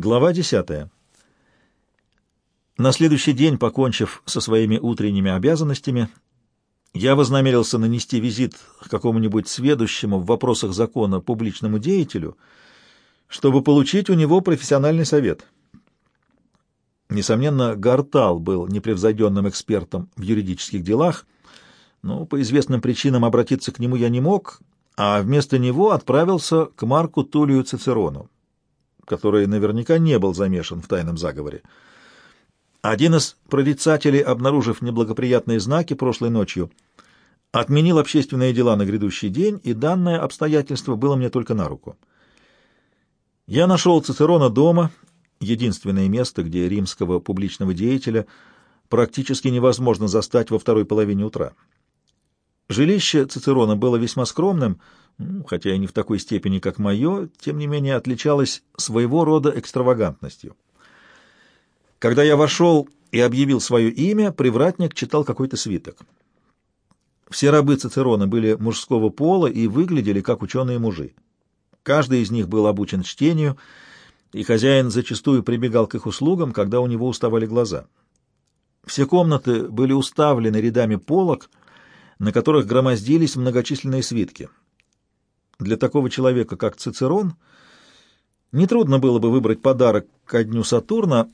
Глава 10. На следующий день, покончив со своими утренними обязанностями, я вознамерился нанести визит к какому-нибудь сведущему в вопросах закона публичному деятелю, чтобы получить у него профессиональный совет. Несомненно, Гартал был непревзойденным экспертом в юридических делах, но по известным причинам обратиться к нему я не мог, а вместо него отправился к Марку Тулию Цицерону который наверняка не был замешан в тайном заговоре. Один из прорицателей, обнаружив неблагоприятные знаки прошлой ночью, отменил общественные дела на грядущий день, и данное обстоятельство было мне только на руку. Я нашел Цицерона дома, единственное место, где римского публичного деятеля практически невозможно застать во второй половине утра. Жилище Цицерона было весьма скромным, хотя и не в такой степени, как мое, тем не менее отличалось своего рода экстравагантностью. Когда я вошел и объявил свое имя, привратник читал какой-то свиток. Все рабы Цицерона были мужского пола и выглядели как ученые мужи. Каждый из них был обучен чтению, и хозяин зачастую прибегал к их услугам, когда у него уставали глаза. Все комнаты были уставлены рядами полок, на которых громоздились многочисленные свитки. Для такого человека, как Цицерон, нетрудно было бы выбрать подарок ко дню Сатурна,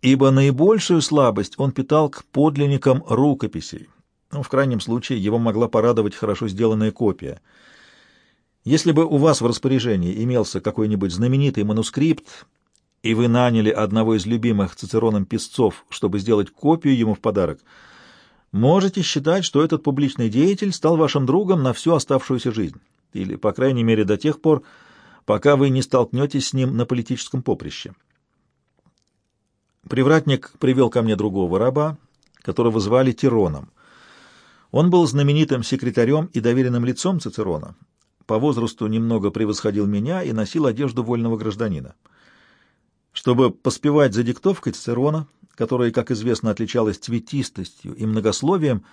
ибо наибольшую слабость он питал к подлинникам рукописей. Ну, в крайнем случае, его могла порадовать хорошо сделанная копия. Если бы у вас в распоряжении имелся какой-нибудь знаменитый манускрипт, и вы наняли одного из любимых Цицероном писцов, чтобы сделать копию ему в подарок — можете считать, что этот публичный деятель стал вашим другом на всю оставшуюся жизнь, или, по крайней мере, до тех пор, пока вы не столкнетесь с ним на политическом поприще. Привратник привел ко мне другого раба, которого звали Тироном. Он был знаменитым секретарем и доверенным лицом Цицерона, по возрасту немного превосходил меня и носил одежду вольного гражданина. Чтобы поспевать за диктовкой Цицерона, которая, как известно, отличалась цветистостью и многословием,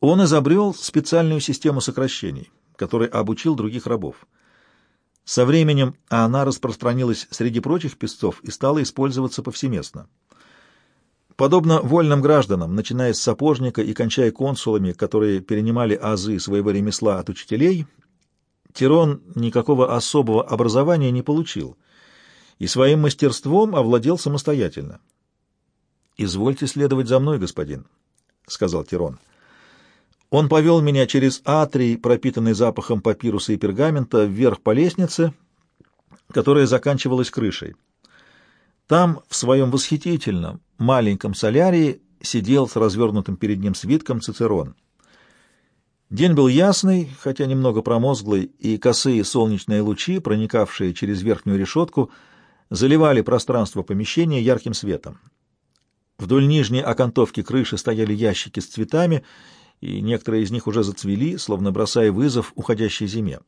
он изобрел специальную систему сокращений, которой обучил других рабов. Со временем она распространилась среди прочих песцов и стала использоваться повсеместно. Подобно вольным гражданам, начиная с сапожника и кончая консулами, которые перенимали азы своего ремесла от учителей, Тирон никакого особого образования не получил и своим мастерством овладел самостоятельно. «Извольте следовать за мной, господин», — сказал Тирон. Он повел меня через атрий, пропитанный запахом папируса и пергамента, вверх по лестнице, которая заканчивалась крышей. Там, в своем восхитительном маленьком солярии, сидел с развернутым перед ним свитком Цицерон. День был ясный, хотя немного промозглый, и косые солнечные лучи, проникавшие через верхнюю решетку, заливали пространство помещения ярким светом. Вдоль нижней окантовки крыши стояли ящики с цветами, и некоторые из них уже зацвели, словно бросая вызов уходящей зиме.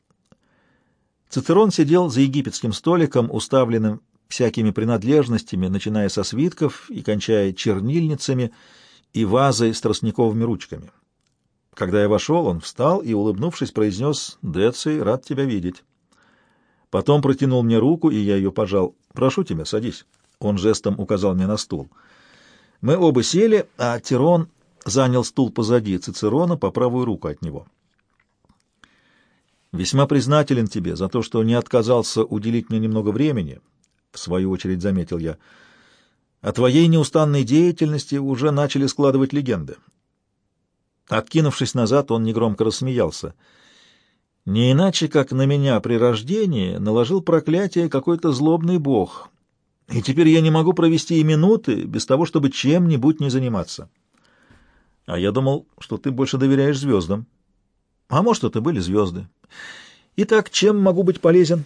Цицерон сидел за египетским столиком, уставленным всякими принадлежностями, начиная со свитков и кончая чернильницами и вазой с тростниковыми ручками. Когда я вошел, он встал и, улыбнувшись, произнес «Деций, рад тебя видеть». Потом протянул мне руку, и я ее пожал. «Прошу тебя, садись». Он жестом указал мне на стул. Мы оба сели, а Тирон занял стул позади Цицерона по правую руку от него. «Весьма признателен тебе за то, что не отказался уделить мне немного времени», — в свою очередь заметил я. «О твоей неустанной деятельности уже начали складывать легенды». Откинувшись назад, он негромко рассмеялся. «Не иначе, как на меня при рождении наложил проклятие какой-то злобный бог, и теперь я не могу провести и минуты без того, чтобы чем-нибудь не заниматься. А я думал, что ты больше доверяешь звездам. А может, это были звезды. Итак, чем могу быть полезен?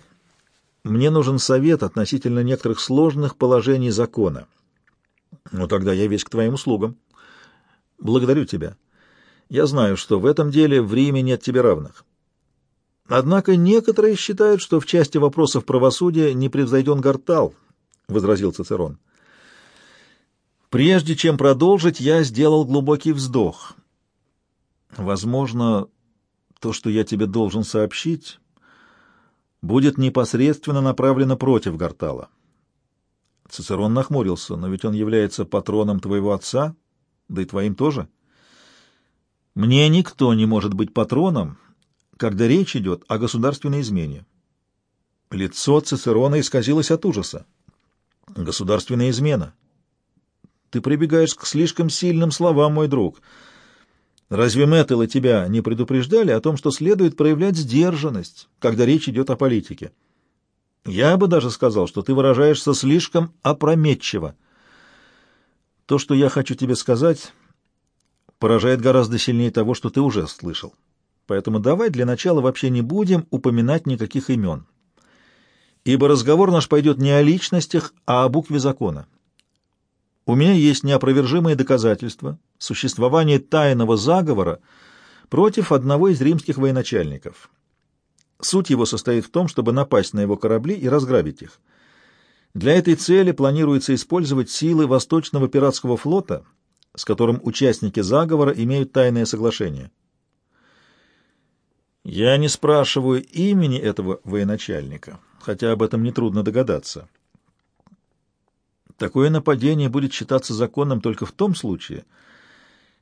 Мне нужен совет относительно некоторых сложных положений закона. Ну, тогда я весь к твоим услугам. Благодарю тебя. Я знаю, что в этом деле в Риме нет тебе равных. Однако некоторые считают, что в части вопросов правосудия не превзойден Гартал, — возразил Цицерон. Прежде чем продолжить, я сделал глубокий вздох. Возможно, то, что я тебе должен сообщить, будет непосредственно направлено против Гартала. Цицерон нахмурился. «Но ведь он является патроном твоего отца, да и твоим тоже». «Мне никто не может быть патроном, когда речь идет о государственной измене». Лицо Цицерона исказилось от ужаса. «Государственная измена. Ты прибегаешь к слишком сильным словам, мой друг. Разве Мэттеллы тебя не предупреждали о том, что следует проявлять сдержанность, когда речь идет о политике? Я бы даже сказал, что ты выражаешься слишком опрометчиво. То, что я хочу тебе сказать, поражает гораздо сильнее того, что ты уже слышал. Поэтому давай для начала вообще не будем упоминать никаких имен. Ибо разговор наш пойдет не о личностях, а о букве закона. У меня есть неопровержимые доказательства существования тайного заговора против одного из римских военачальников. Суть его состоит в том, чтобы напасть на его корабли и разграбить их. Для этой цели планируется использовать силы Восточного пиратского флота, с которым участники заговора имеют тайное соглашение. Я не спрашиваю имени этого военачальника, хотя об этом нетрудно догадаться. Такое нападение будет считаться законным только в том случае,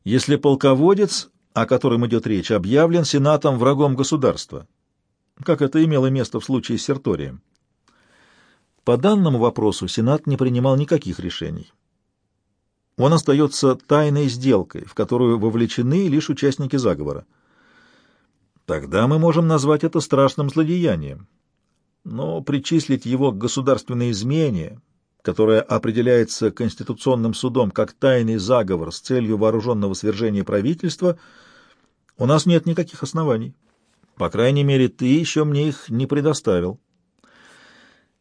если полководец, о котором идет речь, объявлен Сенатом врагом государства, как это имело место в случае с Серторием. По данному вопросу Сенат не принимал никаких решений. Он остается тайной сделкой, в которую вовлечены лишь участники заговора. Тогда мы можем назвать это страшным злодеянием. Но причислить его к государственной измене, которая определяется Конституционным судом как тайный заговор с целью вооруженного свержения правительства, у нас нет никаких оснований. По крайней мере, ты еще мне их не предоставил.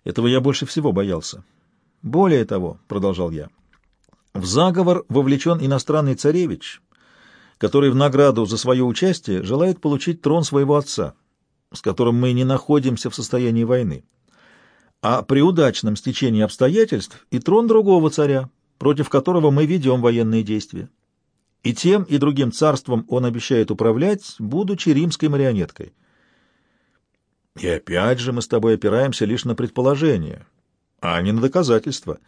Этого я больше всего боялся. Более того, — продолжал я, — в заговор вовлечен иностранный царевич, который в награду за свое участие желает получить трон своего отца, с которым мы не находимся в состоянии войны а при удачном стечении обстоятельств и трон другого царя, против которого мы ведем военные действия. И тем, и другим царством он обещает управлять, будучи римской марионеткой. И опять же мы с тобой опираемся лишь на предположение, а не на доказательства.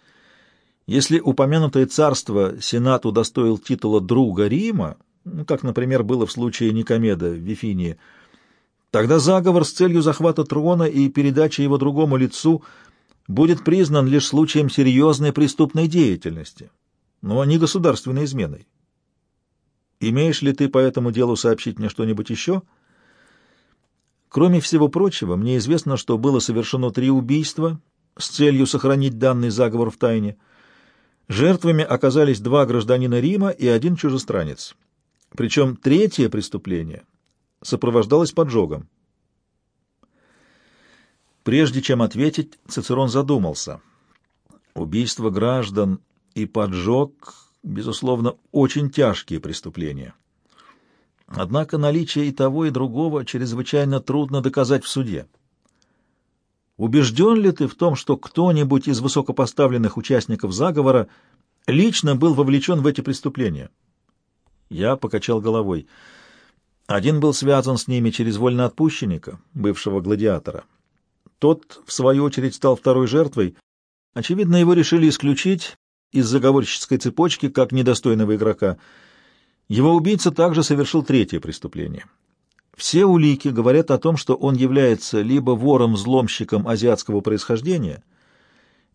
Если упомянутое царство Сенат удостоил титула друга Рима, как, например, было в случае Никомеда в Вифинии, Тогда заговор с целью захвата трона и передачи его другому лицу будет признан лишь случаем серьезной преступной деятельности, но не государственной изменой. Имеешь ли ты по этому делу сообщить мне что-нибудь еще? Кроме всего прочего, мне известно, что было совершено три убийства с целью сохранить данный заговор в тайне. Жертвами оказались два гражданина Рима и один чужестранец. Причем третье преступление сопровождалось поджогом. Прежде чем ответить, Цицерон задумался. Убийство граждан и поджог, безусловно, очень тяжкие преступления. Однако наличие и того, и другого чрезвычайно трудно доказать в суде. Убежден ли ты в том, что кто-нибудь из высокопоставленных участников заговора лично был вовлечен в эти преступления? Я покачал головой. Один был связан с ними через вольноотпущенника, бывшего гладиатора. Тот, в свою очередь, стал второй жертвой. Очевидно, его решили исключить из заговорческой цепочки как недостойного игрока. Его убийца также совершил третье преступление. Все улики говорят о том, что он является либо вором-взломщиком азиатского происхождения,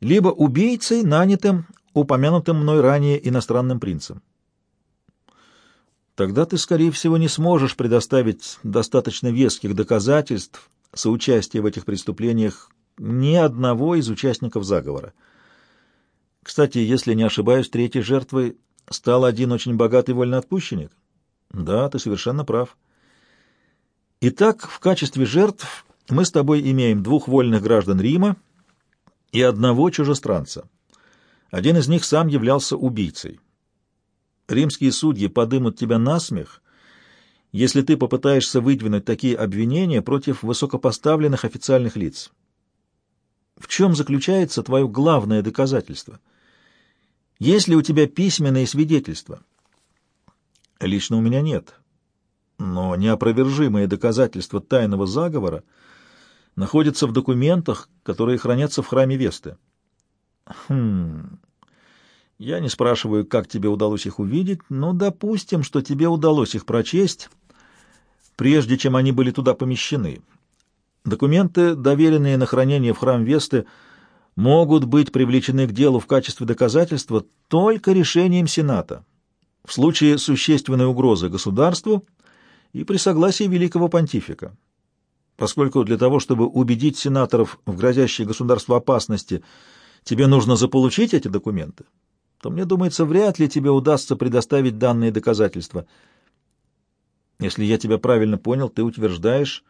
либо убийцей, нанятым, упомянутым мной ранее иностранным принцем тогда ты, скорее всего, не сможешь предоставить достаточно веских доказательств соучастия в этих преступлениях ни одного из участников заговора. Кстати, если не ошибаюсь, третьей жертвой стал один очень богатый вольноотпущенник. Да, ты совершенно прав. Итак, в качестве жертв мы с тобой имеем двух вольных граждан Рима и одного чужестранца. Один из них сам являлся убийцей. Римские судьи подымут тебя на смех, если ты попытаешься выдвинуть такие обвинения против высокопоставленных официальных лиц. В чем заключается твое главное доказательство? Есть ли у тебя письменные свидетельства? Лично у меня нет. Но неопровержимые доказательства тайного заговора находятся в документах, которые хранятся в храме Весты. Хм... Я не спрашиваю, как тебе удалось их увидеть, но допустим, что тебе удалось их прочесть, прежде чем они были туда помещены. Документы, доверенные на хранение в храм Весты, могут быть привлечены к делу в качестве доказательства только решением Сената в случае существенной угрозы государству и при согласии великого понтифика. Поскольку для того, чтобы убедить сенаторов в грозящей государству опасности, тебе нужно заполучить эти документы, то, мне думается, вряд ли тебе удастся предоставить данные доказательства. Если я тебя правильно понял, ты утверждаешь,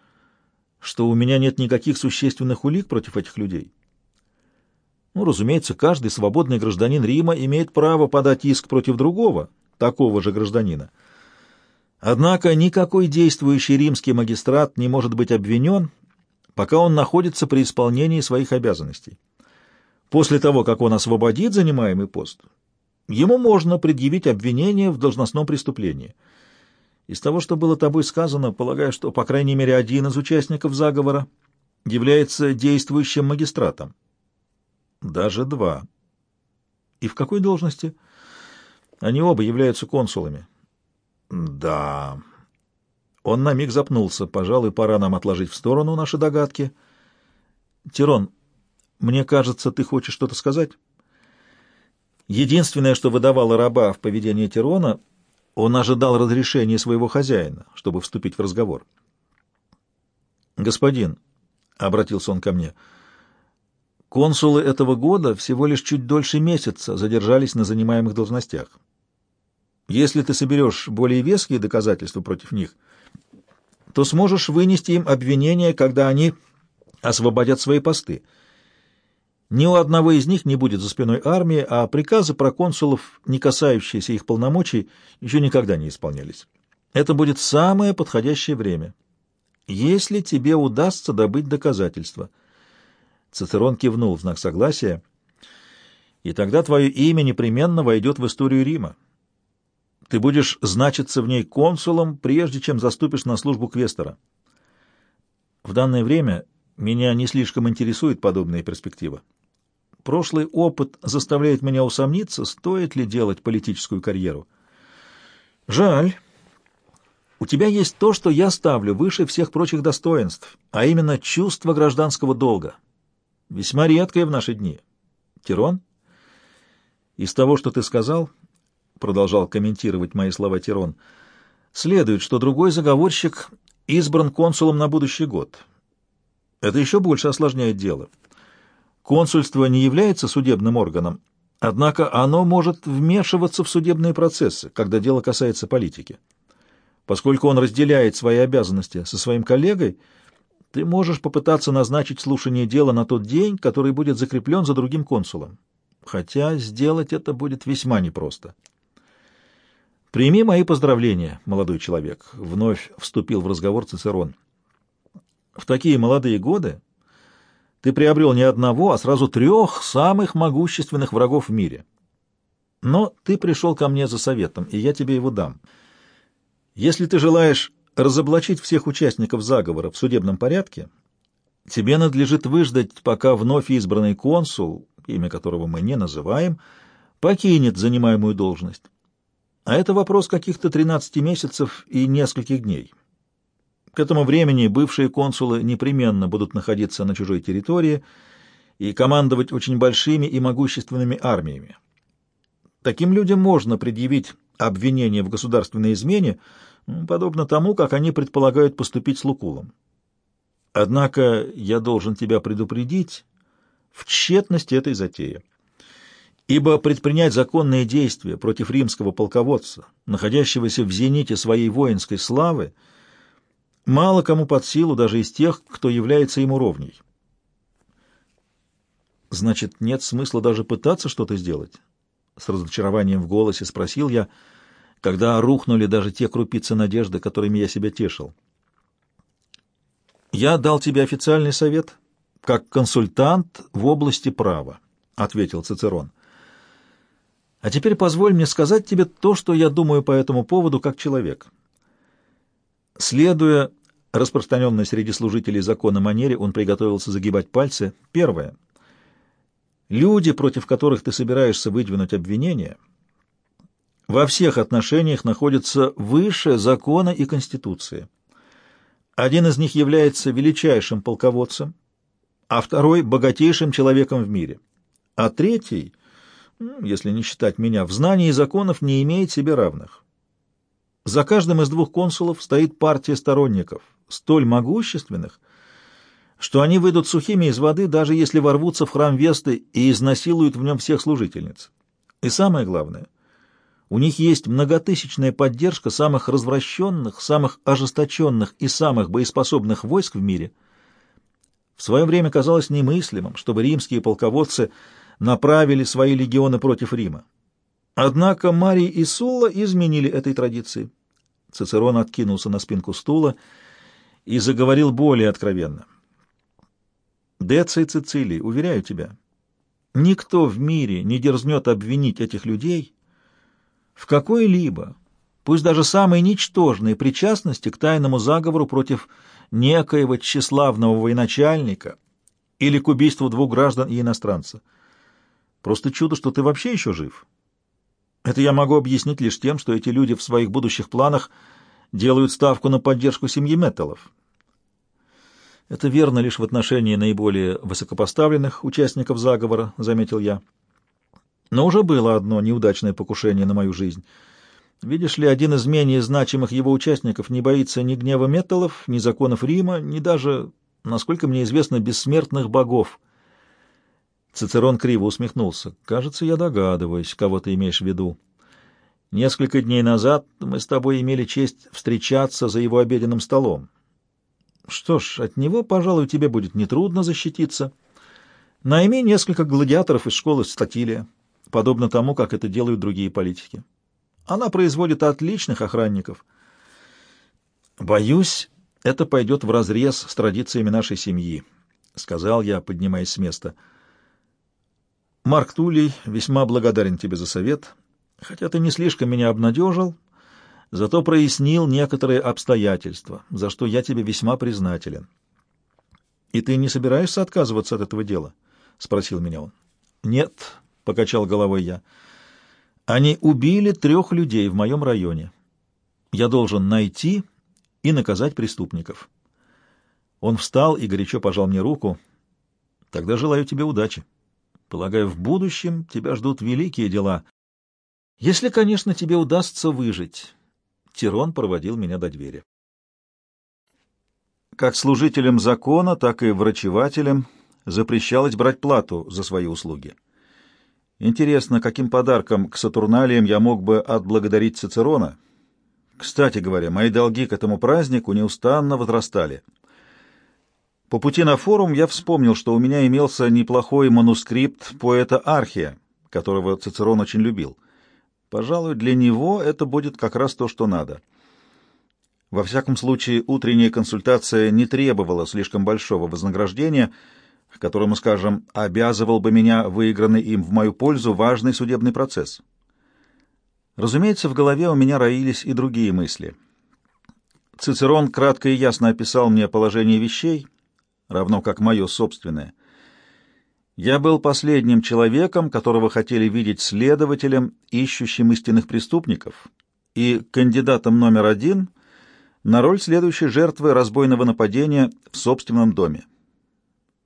что у меня нет никаких существенных улик против этих людей. Ну, разумеется, каждый свободный гражданин Рима имеет право подать иск против другого, такого же гражданина. Однако никакой действующий римский магистрат не может быть обвинен, пока он находится при исполнении своих обязанностей. После того, как он освободит занимаемый пост, ему можно предъявить обвинение в должностном преступлении. Из того, что было тобой сказано, полагаю, что, по крайней мере, один из участников заговора является действующим магистратом. Даже два. И в какой должности? Они оба являются консулами. Да. Он на миг запнулся. Пожалуй, пора нам отложить в сторону наши догадки. Тирон, мне кажется, ты хочешь что-то сказать? Единственное, что выдавало раба в поведении Тирона, он ожидал разрешения своего хозяина, чтобы вступить в разговор. «Господин», — обратился он ко мне, — «консулы этого года всего лишь чуть дольше месяца задержались на занимаемых должностях. Если ты соберешь более веские доказательства против них, то сможешь вынести им обвинения, когда они освободят свои посты». Ни у одного из них не будет за спиной армии, а приказы проконсулов, не касающиеся их полномочий, еще никогда не исполнялись. Это будет самое подходящее время. Если тебе удастся добыть доказательства. Цицерон кивнул в знак согласия, и тогда твое имя непременно войдет в историю Рима. Ты будешь значиться в ней консулом, прежде чем заступишь на службу квестора. В данное время меня не слишком интересует подобная перспектива. Прошлый опыт заставляет меня усомниться, стоит ли делать политическую карьеру. Жаль. У тебя есть то, что я ставлю выше всех прочих достоинств, а именно чувство гражданского долга. Весьма редкое в наши дни. Тирон? Из того, что ты сказал, продолжал комментировать мои слова Тирон, следует, что другой заговорщик избран консулом на будущий год. Это еще больше осложняет дело. Консульство не является судебным органом, однако оно может вмешиваться в судебные процессы, когда дело касается политики. Поскольку он разделяет свои обязанности со своим коллегой, ты можешь попытаться назначить слушание дела на тот день, который будет закреплен за другим консулом. Хотя сделать это будет весьма непросто. «Прими мои поздравления, молодой человек», — вновь вступил в разговор Цицерон. «В такие молодые годы ты приобрел не одного, а сразу трех самых могущественных врагов в мире. Но ты пришел ко мне за советом, и я тебе его дам. Если ты желаешь разоблачить всех участников заговора в судебном порядке, тебе надлежит выждать, пока вновь избранный консул, имя которого мы не называем, покинет занимаемую должность. А это вопрос каких-то 13 месяцев и нескольких дней. К этому времени бывшие консулы непременно будут находиться на чужой территории и командовать очень большими и могущественными армиями. Таким людям можно предъявить обвинение в государственной измене, подобно тому, как они предполагают поступить с Лукулом. Однако я должен тебя предупредить в тщетности этой затеи. Ибо предпринять законные действия против римского полководца, находящегося в зените своей воинской славы, — мало кому под силу даже из тех, кто является ему ровней. Значит, нет смысла даже пытаться что-то сделать? С разочарованием в голосе спросил я, когда рухнули даже те крупицы надежды, которыми я себя тешил. Я дал тебе официальный совет как консультант в области права, ответил Цицерон. А теперь позволь мне сказать тебе то, что я думаю по этому поводу как человек. Следуя распространенной среди служителей закона манере, он приготовился загибать пальцы. Первое. Люди, против которых ты собираешься выдвинуть обвинения, во всех отношениях находятся выше закона и конституции. Один из них является величайшим полководцем, а второй — богатейшим человеком в мире. А третий, если не считать меня, в знании законов не имеет себе равных. За каждым из двух консулов стоит партия сторонников, столь могущественных, что они выйдут сухими из воды, даже если ворвутся в храм Весты и изнасилуют в нем всех служительниц. И самое главное, у них есть многотысячная поддержка самых развращенных, самых ожесточенных и самых боеспособных войск в мире. В свое время казалось немыслимым, чтобы римские полководцы направили свои легионы против Рима. Однако Марий и Сулла изменили этой традиции. Цицерон откинулся на спинку стула и заговорил более откровенно. «Деций Цицилий, уверяю тебя, никто в мире не дерзнет обвинить этих людей» в какой-либо, пусть даже самой ничтожной причастности к тайному заговору против некоего тщеславного военачальника или к убийству двух граждан и иностранца. Просто чудо, что ты вообще еще жив. Это я могу объяснить лишь тем, что эти люди в своих будущих планах делают ставку на поддержку семьи Меттелов. Это верно лишь в отношении наиболее высокопоставленных участников заговора, заметил я. Но уже было одно неудачное покушение на мою жизнь. Видишь ли, один из менее значимых его участников не боится ни гнева металлов, ни законов Рима, ни даже, насколько мне известно, бессмертных богов. Цицерон криво усмехнулся. «Кажется, я догадываюсь, кого ты имеешь в виду. Несколько дней назад мы с тобой имели честь встречаться за его обеденным столом. Что ж, от него, пожалуй, тебе будет нетрудно защититься. Найми несколько гладиаторов из школы Статилия подобно тому, как это делают другие политики. Она производит отличных охранников. Боюсь, это пойдет вразрез с традициями нашей семьи, — сказал я, поднимаясь с места. Марк Тулей весьма благодарен тебе за совет, хотя ты не слишком меня обнадежил, зато прояснил некоторые обстоятельства, за что я тебе весьма признателен. — И ты не собираешься отказываться от этого дела? — спросил меня он. — Нет, покачал головой я. Они убили трех людей в моем районе. Я должен найти и наказать преступников. Он встал и горячо пожал мне руку. Тогда желаю тебе удачи. Полагаю, в будущем тебя ждут великие дела. Если, конечно, тебе удастся выжить. Тирон проводил меня до двери. Как служителям закона, так и врачевателям запрещалось брать плату за свои услуги. Интересно, каким подарком к Сатурналиям я мог бы отблагодарить Цицерона? Кстати говоря, мои долги к этому празднику неустанно возрастали. По пути на форум я вспомнил, что у меня имелся неплохой манускрипт поэта Архия, которого Цицерон очень любил. Пожалуй, для него это будет как раз то, что надо. Во всяком случае, утренняя консультация не требовала слишком большого вознаграждения — которому, скажем, обязывал бы меня выигранный им в мою пользу важный судебный процесс. Разумеется, в голове у меня роились и другие мысли. Цицерон кратко и ясно описал мне положение вещей, равно как мое собственное. Я был последним человеком, которого хотели видеть следователем, ищущим истинных преступников, и кандидатом номер один на роль следующей жертвы разбойного нападения в собственном доме.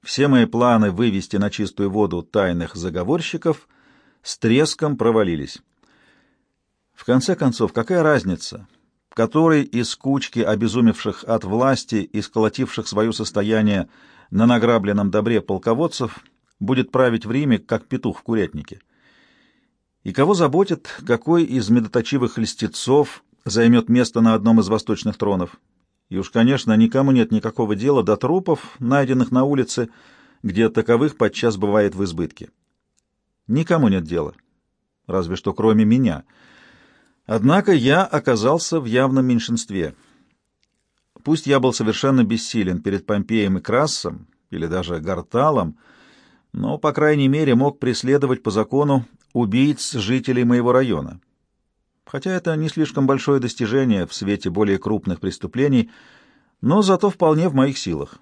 Все мои планы вывести на чистую воду тайных заговорщиков с треском провалились. В конце концов, какая разница, который из кучки обезумевших от власти и сколотивших свое состояние на награбленном добре полководцев будет править в Риме, как петух в курятнике? И кого заботит, какой из медоточивых льстецов займет место на одном из восточных тронов? И уж, конечно, никому нет никакого дела до трупов, найденных на улице, где таковых подчас бывает в избытке. Никому нет дела, разве что кроме меня. Однако я оказался в явном меньшинстве. Пусть я был совершенно бессилен перед Помпеем и Красом, или даже Гарталом, но, по крайней мере, мог преследовать по закону убийц жителей моего района хотя это не слишком большое достижение в свете более крупных преступлений, но зато вполне в моих силах,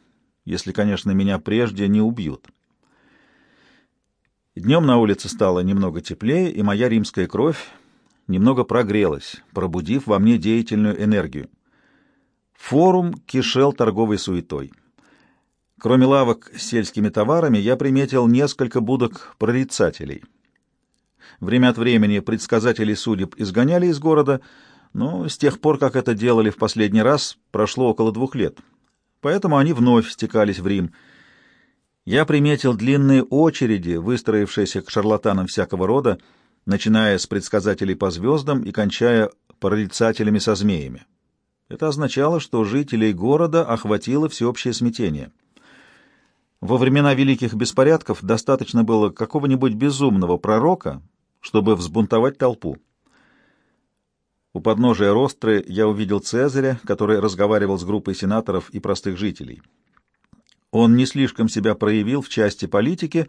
если, конечно, меня прежде не убьют. Днем на улице стало немного теплее, и моя римская кровь немного прогрелась, пробудив во мне деятельную энергию. Форум кишел торговой суетой. Кроме лавок с сельскими товарами, я приметил несколько будок прорицателей. Время от времени предсказатели судеб изгоняли из города, но с тех пор, как это делали в последний раз, прошло около двух лет. Поэтому они вновь стекались в Рим. Я приметил длинные очереди, выстроившиеся к шарлатанам всякого рода, начиная с предсказателей по звездам и кончая прорицателями со змеями. Это означало, что жителей города охватило всеобщее смятение. Во времена великих беспорядков достаточно было какого-нибудь безумного пророка, чтобы взбунтовать толпу. У подножия Ростры я увидел Цезаря, который разговаривал с группой сенаторов и простых жителей. Он не слишком себя проявил в части политики,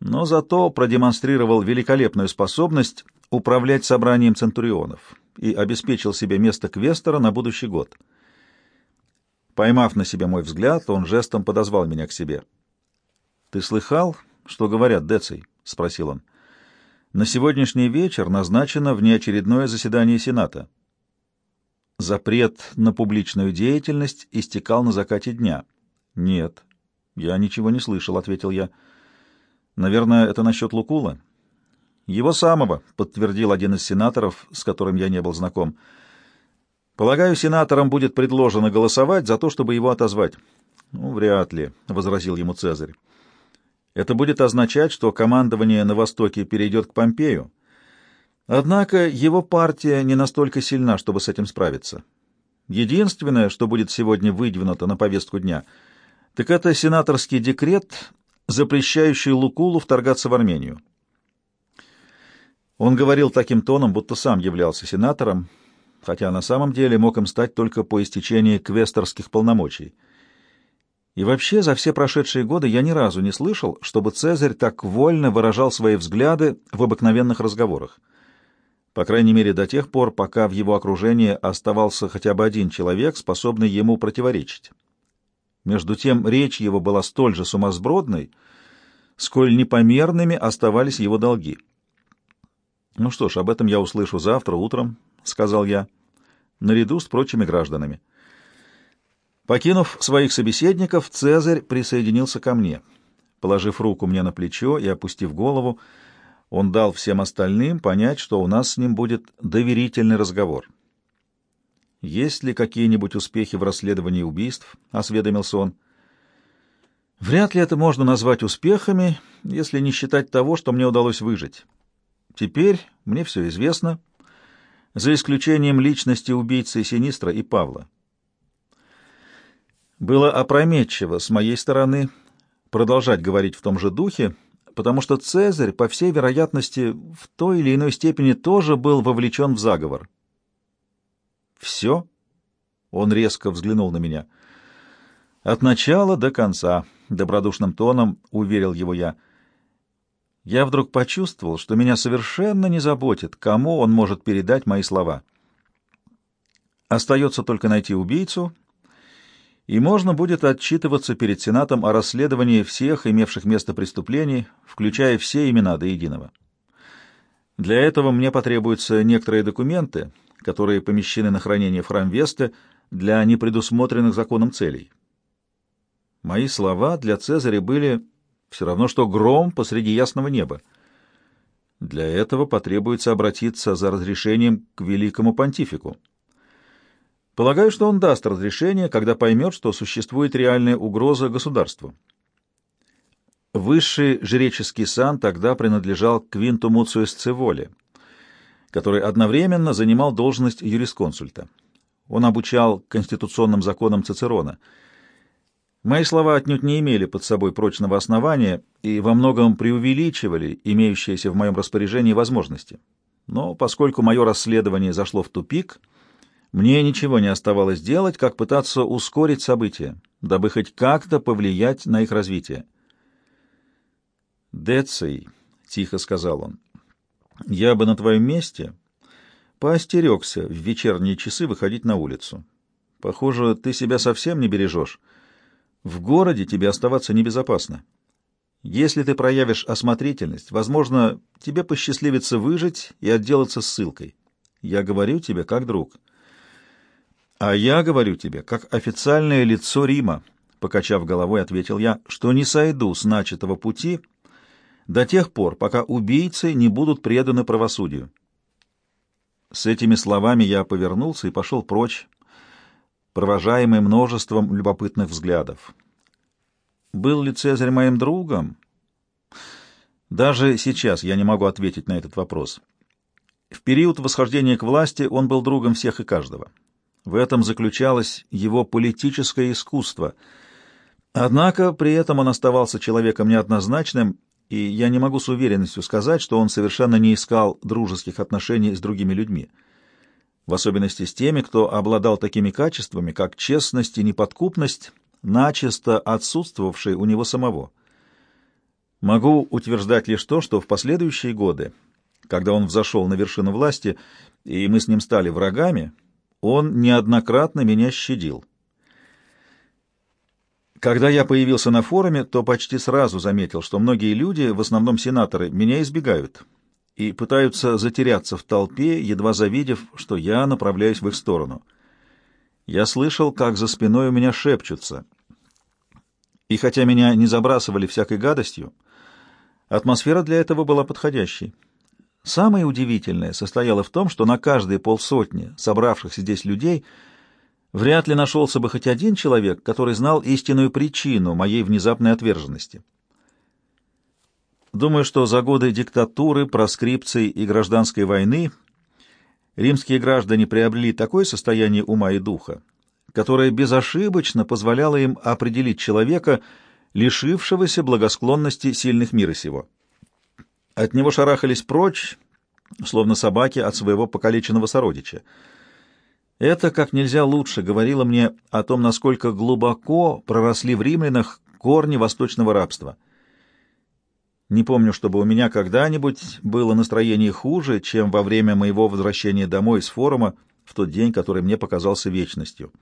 но зато продемонстрировал великолепную способность управлять собранием центурионов и обеспечил себе место квестора на будущий год. Поймав на себе мой взгляд, он жестом подозвал меня к себе. — Ты слыхал, что говорят, Деций? — спросил он. — На сегодняшний вечер назначено внеочередное заседание Сената. Запрет на публичную деятельность истекал на закате дня. — Нет, я ничего не слышал, — ответил я. — Наверное, это насчет Лукула? — Его самого, — подтвердил один из сенаторов, с которым я не был знаком. — Полагаю, сенаторам будет предложено голосовать за то, чтобы его отозвать. Ну, вряд ли, возразил ему Цезарь. Это будет означать, что командование на Востоке перейдет к Помпею. Однако его партия не настолько сильна, чтобы с этим справиться. Единственное, что будет сегодня выдвинуто на повестку дня, так это сенаторский декрет, запрещающий Лукулу вторгаться в Армению. Он говорил таким тоном, будто сам являлся сенатором, хотя на самом деле мог им стать только по истечении квесторских полномочий. И вообще, за все прошедшие годы я ни разу не слышал, чтобы Цезарь так вольно выражал свои взгляды в обыкновенных разговорах. По крайней мере, до тех пор, пока в его окружении оставался хотя бы один человек, способный ему противоречить. Между тем, речь его была столь же сумасбродной, сколь непомерными оставались его долги. Ну что ж, об этом я услышу завтра утром, — сказал я, — наряду с прочими гражданами. Покинув своих собеседников, Цезарь присоединился ко мне. Положив руку мне на плечо и опустив голову, он дал всем остальным понять, что у нас с ним будет доверительный разговор. «Есть ли какие-нибудь успехи в расследовании убийств?» — осведомился он. «Вряд ли это можно назвать успехами, если не считать того, что мне удалось выжить. Теперь мне все известно, за исключением личности убийцы Синистра и Павла. Было опрометчиво с моей стороны продолжать говорить в том же духе, потому что Цезарь, по всей вероятности, в той или иной степени тоже был вовлечен в заговор. «Все?» — он резко взглянул на меня. «От начала до конца», — добродушным тоном уверил его я — я вдруг почувствовал, что меня совершенно не заботит, кому он может передать мои слова. Остается только найти убийцу, и можно будет отчитываться перед Сенатом о расследовании всех имевших место преступлений, включая все имена до единого. Для этого мне потребуются некоторые документы, которые помещены на хранение в храм Весты для непредусмотренных законом целей. Мои слова для Цезаря были все равно, что гром посреди ясного неба. Для этого потребуется обратиться за разрешением к великому понтифику. Полагаю, что он даст разрешение, когда поймет, что существует реальная угроза государству. Высший жреческий сан тогда принадлежал Квинту Муцию Сцеволе, который одновременно занимал должность юрисконсульта. Он обучал конституционным законам Цицерона — Мои слова отнюдь не имели под собой прочного основания и во многом преувеличивали имеющиеся в моем распоряжении возможности. Но поскольку мое расследование зашло в тупик, мне ничего не оставалось делать, как пытаться ускорить события, дабы хоть как-то повлиять на их развитие. «Деций», — тихо сказал он, — «я бы на твоем месте поостерегся в вечерние часы выходить на улицу. Похоже, ты себя совсем не бережешь». В городе тебе оставаться небезопасно. Если ты проявишь осмотрительность, возможно, тебе посчастливится выжить и отделаться ссылкой. Я говорю тебе как друг. А я говорю тебе как официальное лицо Рима, покачав головой, ответил я, что не сойду с начатого пути до тех пор, пока убийцы не будут преданы правосудию. С этими словами я повернулся и пошел прочь, провожаемый множеством любопытных взглядов. Был ли Цезарь моим другом? Даже сейчас я не могу ответить на этот вопрос. В период восхождения к власти он был другом всех и каждого. В этом заключалось его политическое искусство. Однако при этом он оставался человеком неоднозначным, и я не могу с уверенностью сказать, что он совершенно не искал дружеских отношений с другими людьми, в особенности с теми, кто обладал такими качествами, как честность и неподкупность, начисто отсутствовавшей у него самого. Могу утверждать лишь то, что в последующие годы, когда он взошел на вершину власти, и мы с ним стали врагами, он неоднократно меня щадил. Когда я появился на форуме, то почти сразу заметил, что многие люди, в основном сенаторы, меня избегают и пытаются затеряться в толпе, едва завидев, что я направляюсь в их сторону. Я слышал, как за спиной у меня шепчутся. И хотя меня не забрасывали всякой гадостью, атмосфера для этого была подходящей. Самое удивительное состояло в том, что на каждые полсотни собравшихся здесь людей вряд ли нашелся бы хоть один человек, который знал истинную причину моей внезапной отверженности. Думаю, что за годы диктатуры, проскрипции и гражданской войны римские граждане приобрели такое состояние ума и духа, которое безошибочно позволяло им определить человека, лишившегося благосклонности сильных мира сего. От него шарахались прочь, словно собаки от своего покалеченного сородича. Это как нельзя лучше говорило мне о том, насколько глубоко проросли в римлянах корни восточного рабства — не помню, чтобы у меня когда-нибудь было настроение хуже, чем во время моего возвращения домой с форума в тот день, который мне показался вечностью.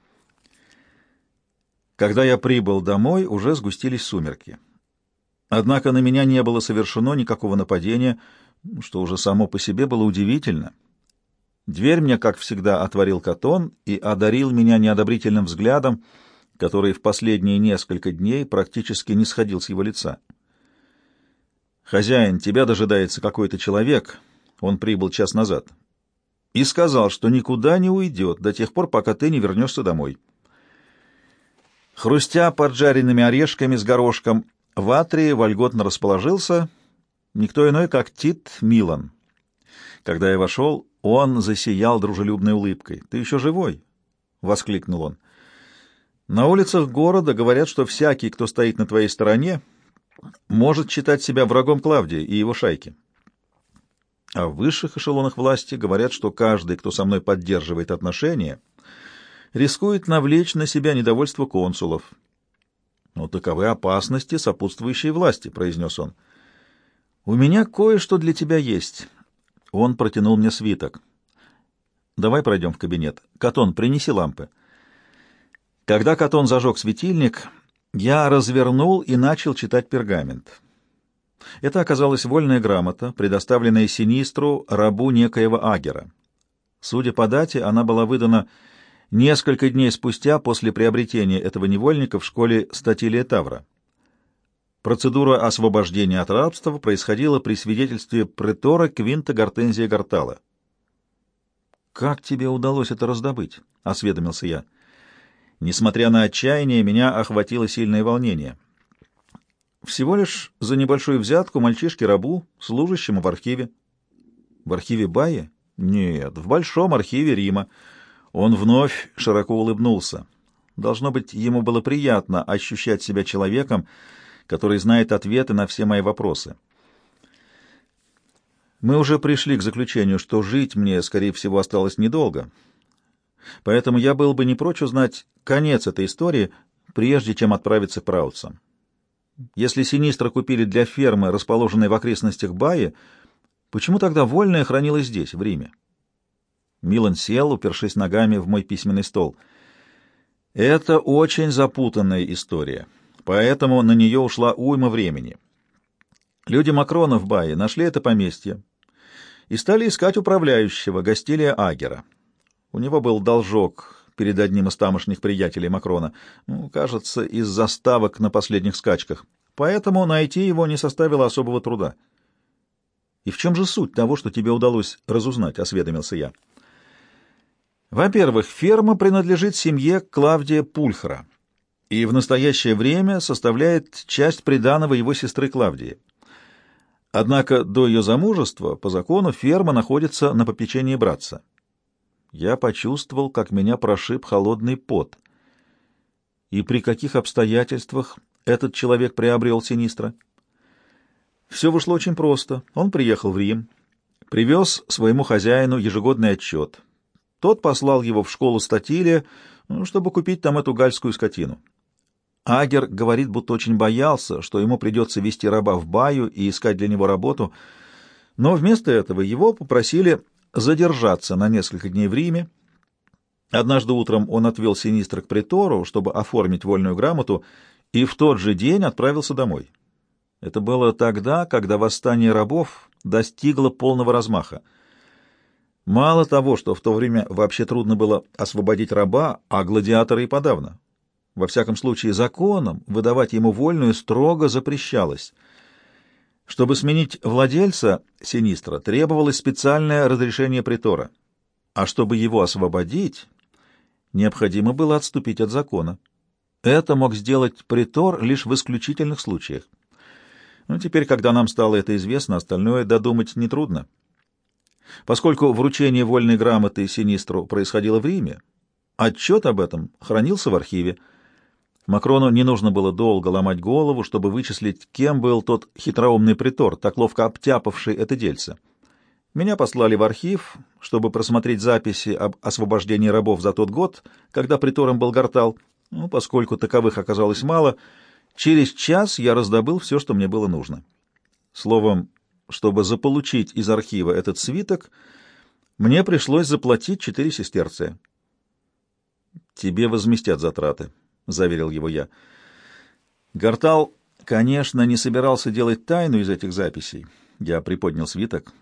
Когда я прибыл домой, уже сгустились сумерки. Однако на меня не было совершено никакого нападения, что уже само по себе было удивительно. Дверь мне, как всегда, отворил Катон и одарил меня неодобрительным взглядом, который в последние несколько дней практически не сходил с его лица. «Хозяин, тебя дожидается какой-то человек, он прибыл час назад, и сказал, что никуда не уйдет до тех пор, пока ты не вернешься домой». Хрустя поджаренными орешками с горошком, в Атрии вольготно расположился никто иной, как Тит Милан. Когда я вошел, он засиял дружелюбной улыбкой. «Ты еще живой?» — воскликнул он. «На улицах города говорят, что всякий, кто стоит на твоей стороне, — может считать себя врагом Клавдия и его шайки. А в высших эшелонах власти говорят, что каждый, кто со мной поддерживает отношения, рискует навлечь на себя недовольство консулов. «Но таковы опасности, сопутствующие власти», — произнес он. «У меня кое-что для тебя есть». Он протянул мне свиток. «Давай пройдем в кабинет. Катон, принеси лампы». Когда Катон зажег светильник, я развернул и начал читать пергамент. Это оказалась вольная грамота, предоставленная Синистру, рабу некоего Агера. Судя по дате, она была выдана несколько дней спустя после приобретения этого невольника в школе Статилия Тавра. Процедура освобождения от рабства происходила при свидетельстве претора Квинта Гортензия Гортала. «Как тебе удалось это раздобыть?» — осведомился я. Несмотря на отчаяние, меня охватило сильное волнение. Всего лишь за небольшую взятку мальчишке-рабу, служащему в архиве. В архиве Баи? Нет, в Большом архиве Рима. Он вновь широко улыбнулся. Должно быть, ему было приятно ощущать себя человеком, который знает ответы на все мои вопросы. Мы уже пришли к заключению, что жить мне, скорее всего, осталось недолго. Поэтому я был бы не прочь узнать конец этой истории, прежде чем отправиться к Праутсам. Если Синистра купили для фермы, расположенной в окрестностях Баи, почему тогда вольная хранилась здесь, в Риме? Милан сел, упершись ногами в мой письменный стол. Это очень запутанная история, поэтому на нее ушла уйма времени. Люди Макрона в Бае нашли это поместье и стали искать управляющего, Гастилия Агера. У него был должок перед одним из тамошних приятелей Макрона, ну, кажется, из заставок на последних скачках. Поэтому найти его не составило особого труда. «И в чем же суть того, что тебе удалось разузнать?» — осведомился я. Во-первых, ферма принадлежит семье Клавдия Пульхра и в настоящее время составляет часть приданого его сестры Клавдии. Однако до ее замужества, по закону, ферма находится на попечении братца. Я почувствовал, как меня прошиб холодный пот. И при каких обстоятельствах этот человек приобрел Синистра? Все вышло очень просто. Он приехал в Рим, привез своему хозяину ежегодный отчет. Тот послал его в школу Статилия, ну, чтобы купить там эту гальскую скотину. Агер говорит, будто очень боялся, что ему придется вести раба в баю и искать для него работу, но вместо этого его попросили задержаться на несколько дней в Риме. Однажды утром он отвел Синистра к притору, чтобы оформить вольную грамоту, и в тот же день отправился домой. Это было тогда, когда восстание рабов достигло полного размаха. Мало того, что в то время вообще трудно было освободить раба, а гладиатора и подавно. Во всяком случае, законом выдавать ему вольную строго запрещалось. Чтобы сменить владельца Синистра, требовалось специальное разрешение притора, а чтобы его освободить, необходимо было отступить от закона. Это мог сделать притор лишь в исключительных случаях. Но теперь, когда нам стало это известно, остальное додумать нетрудно. Поскольку вручение вольной грамоты Синистру происходило в Риме, отчет об этом хранился в архиве, Макрону не нужно было долго ломать голову, чтобы вычислить, кем был тот хитроумный притор, так ловко обтяпавший это дельце. Меня послали в архив, чтобы просмотреть записи об освобождении рабов за тот год, когда притором был Гортал. Ну, поскольку таковых оказалось мало, через час я раздобыл все, что мне было нужно. Словом, чтобы заполучить из архива этот свиток, мне пришлось заплатить четыре сестерция. Тебе возместят затраты, — заверил его я. Гортал, конечно, не собирался делать тайну из этих записей. Я приподнял свиток,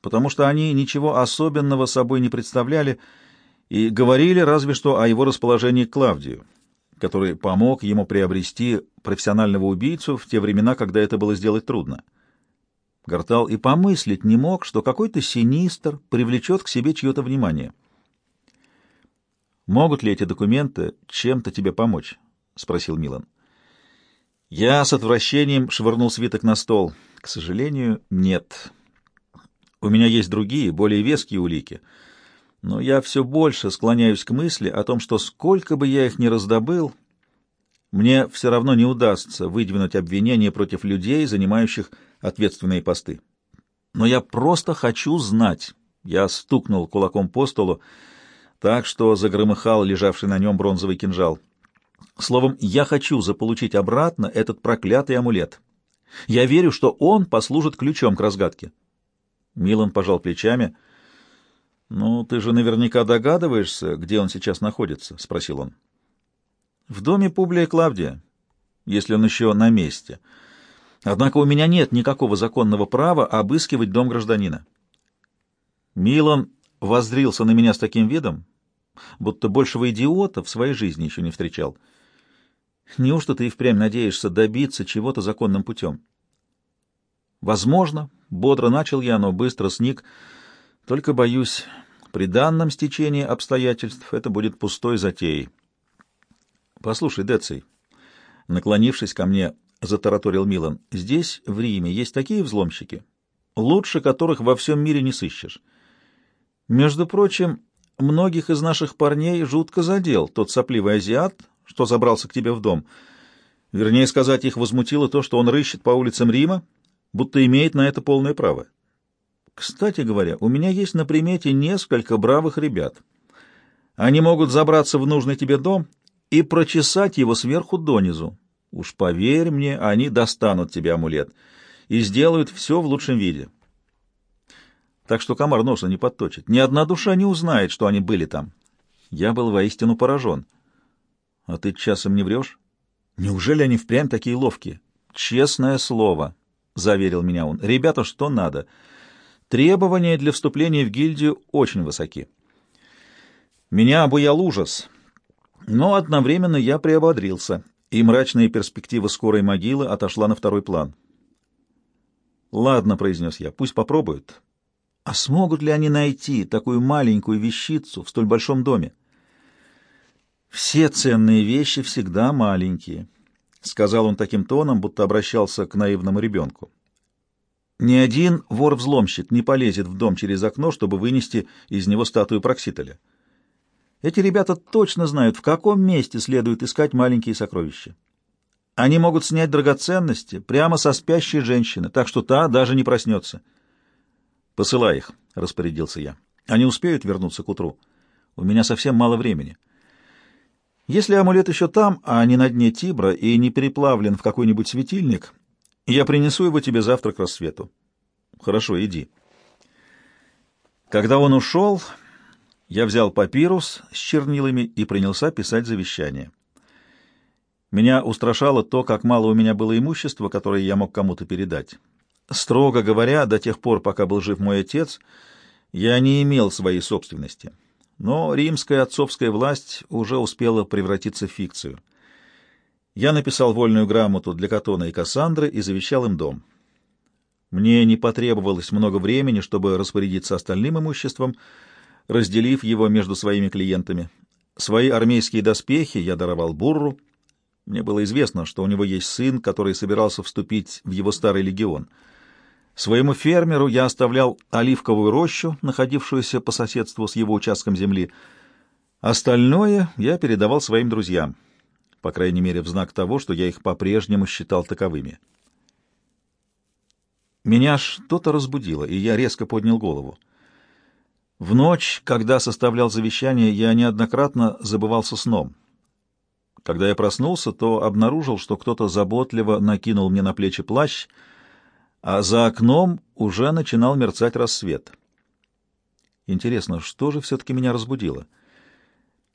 потому что они ничего особенного собой не представляли и говорили разве что о его расположении к Клавдию, который помог ему приобрести профессионального убийцу в те времена, когда это было сделать трудно. Гортал и помыслить не мог, что какой-то синистр привлечет к себе чье-то внимание — «Могут ли эти документы чем-то тебе помочь?» — спросил Милан. Я с отвращением швырнул свиток на стол. К сожалению, нет. У меня есть другие, более веские улики. Но я все больше склоняюсь к мысли о том, что сколько бы я их ни раздобыл, мне все равно не удастся выдвинуть обвинения против людей, занимающих ответственные посты. Но я просто хочу знать. Я стукнул кулаком по столу так что загромыхал лежавший на нем бронзовый кинжал. Словом, я хочу заполучить обратно этот проклятый амулет. Я верю, что он послужит ключом к разгадке. Милан пожал плечами. «Ну, ты же наверняка догадываешься, где он сейчас находится?» — спросил он. «В доме Публия Клавдия, если он еще на месте. Однако у меня нет никакого законного права обыскивать дом гражданина». Милан воззрился на меня с таким видом, будто большего идиота в своей жизни еще не встречал. Неужто ты и впрямь надеешься добиться чего-то законным путем? Возможно, бодро начал я, но быстро сник. Только боюсь, при данном стечении обстоятельств это будет пустой затеей. Послушай, Деций, наклонившись ко мне, затараторил Милан, здесь, в Риме, есть такие взломщики, лучше которых во всем мире не сыщешь. Между прочим, многих из наших парней жутко задел тот сопливый азиат, что забрался к тебе в дом. Вернее сказать, их возмутило то, что он рыщет по улицам Рима, будто имеет на это полное право. Кстати говоря, у меня есть на примете несколько бравых ребят. Они могут забраться в нужный тебе дом и прочесать его сверху донизу. Уж поверь мне, они достанут тебе амулет и сделают все в лучшем виде так что комар носа не подточит. Ни одна душа не узнает, что они были там. Я был воистину поражен. А ты часом не врешь? Неужели они впрямь такие ловкие? Честное слово, — заверил меня он. «Ребята, что надо? Требования для вступления в гильдию очень высоки». Меня обуял ужас, но одновременно я приободрился, и мрачная перспектива скорой могилы отошла на второй план. «Ладно», — произнес я, — «пусть попробуют. А смогут ли они найти такую маленькую вещицу в столь большом доме?» «Все ценные вещи всегда маленькие», — сказал он таким тоном, будто обращался к наивному ребенку. «Ни один вор-взломщик не полезет в дом через окно, чтобы вынести из него статую Проксителя. Эти ребята точно знают, в каком месте следует искать маленькие сокровища. Они могут снять драгоценности прямо со спящей женщины, так что та даже не проснется». «Посылай их», — распорядился я. «Они успеют вернуться к утру. У меня совсем мало времени». Если амулет еще там, а не на дне Тибра и не переплавлен в какой-нибудь светильник, я принесу его тебе завтра к рассвету. Хорошо, иди. Когда он ушел, я взял папирус с чернилами и принялся писать завещание. Меня устрашало то, как мало у меня было имущества, которое я мог кому-то передать. Строго говоря, до тех пор, пока был жив мой отец, я не имел своей собственности но римская отцовская власть уже успела превратиться в фикцию. Я написал вольную грамоту для Катона и Кассандры и завещал им дом. Мне не потребовалось много времени, чтобы распорядиться остальным имуществом, разделив его между своими клиентами. Свои армейские доспехи я даровал Бурру. Мне было известно, что у него есть сын, который собирался вступить в его старый легион — Своему фермеру я оставлял оливковую рощу, находившуюся по соседству с его участком земли. Остальное я передавал своим друзьям, по крайней мере, в знак того, что я их по-прежнему считал таковыми. Меня что-то разбудило, и я резко поднял голову. В ночь, когда составлял завещание, я неоднократно забывался сном. Когда я проснулся, то обнаружил, что кто-то заботливо накинул мне на плечи плащ — а за окном уже начинал мерцать рассвет. Интересно, что же все-таки меня разбудило?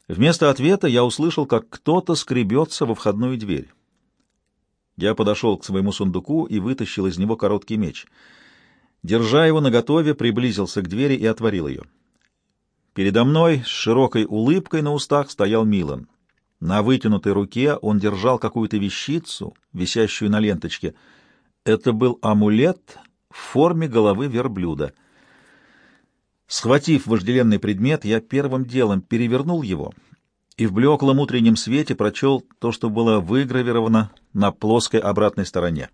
Вместо ответа я услышал, как кто-то скребется во входную дверь. Я подошел к своему сундуку и вытащил из него короткий меч. Держа его наготове, приблизился к двери и отворил ее. Передо мной с широкой улыбкой на устах стоял Милан. На вытянутой руке он держал какую-то вещицу, висящую на ленточке — это был амулет в форме головы верблюда. Схватив вожделенный предмет, я первым делом перевернул его и в блеклом утреннем свете прочел то, что было выгравировано на плоской обратной стороне.